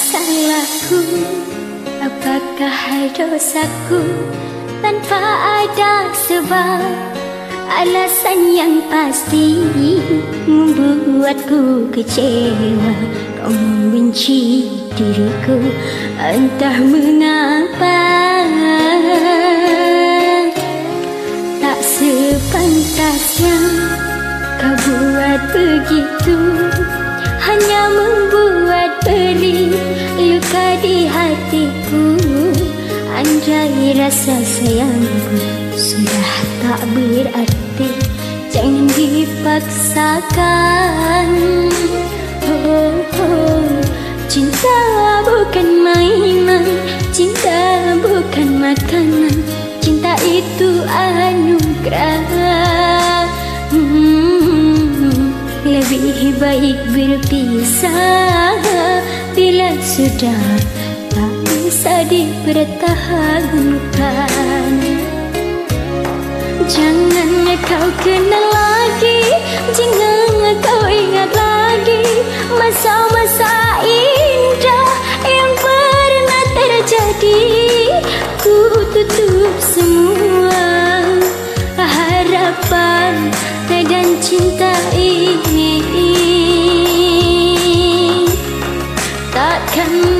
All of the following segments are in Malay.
salahku Apakah dosaku Tanpa ada sebab? Alasan yang pasti Membuatku kecewa. Kau membenci diriku Entah mengapa. Tak sepantasnya Kau buat begitu rasa sayangku Sudah tak berarti Jangan dipaksakan. Oh, oh. Cinta bukan mainan Cinta bukan makanan. Cinta itu anugerah. Hmm, Lebih baik berpisah Bila sudah bisa dipertahankan. Jangan kau kenal lagi Jangan kau ingat lagi Masa-masa indah Yang pernah terjadi. Ku tutup semua Harapan dan cinta ini. Takkan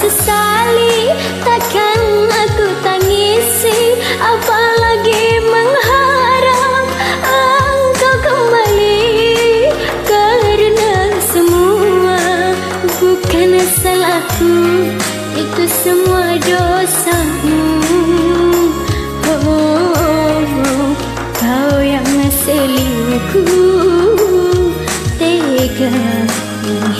sesali. Takkan aku tangisi Apalagi mengharap Engkau kembali. Karena semua Bukan salahku Itu semua dosamu. Oh, oh, oh. Kau yang selingkuh Tega. mengkhianati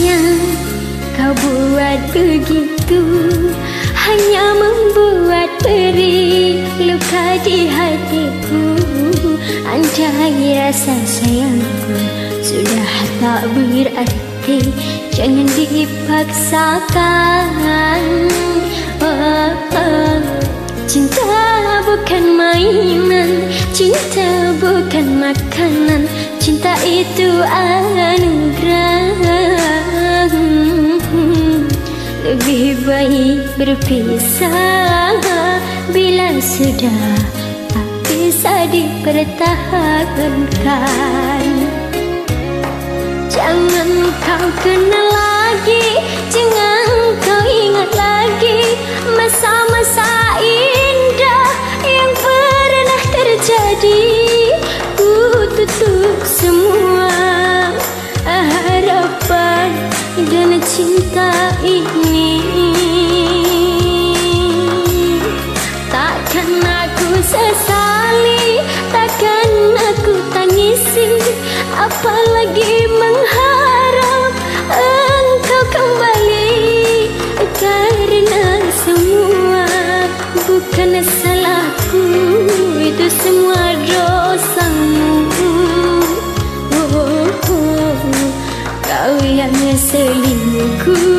sepantasnya kau buat begitu Hanya membuat beri luka di hatiku. Anjay rasa sayangku sudah tak berarti Jangan dipaksakan. Oh, oh. Cinta bukan mainan Cinta bukan makanan. Cinta itu anugerah Lebih baik berpisah. Bila sudah tak bisa dipertahankan Jangan kau kenal lagi Jangan kau ingat lagi Masa-masa indah Yang pernah terjadi. Ku tutup semua Harapan dan cinta ini salahku itu semua dosamu. Oh, oh, oh, oh. kau yang selingkuh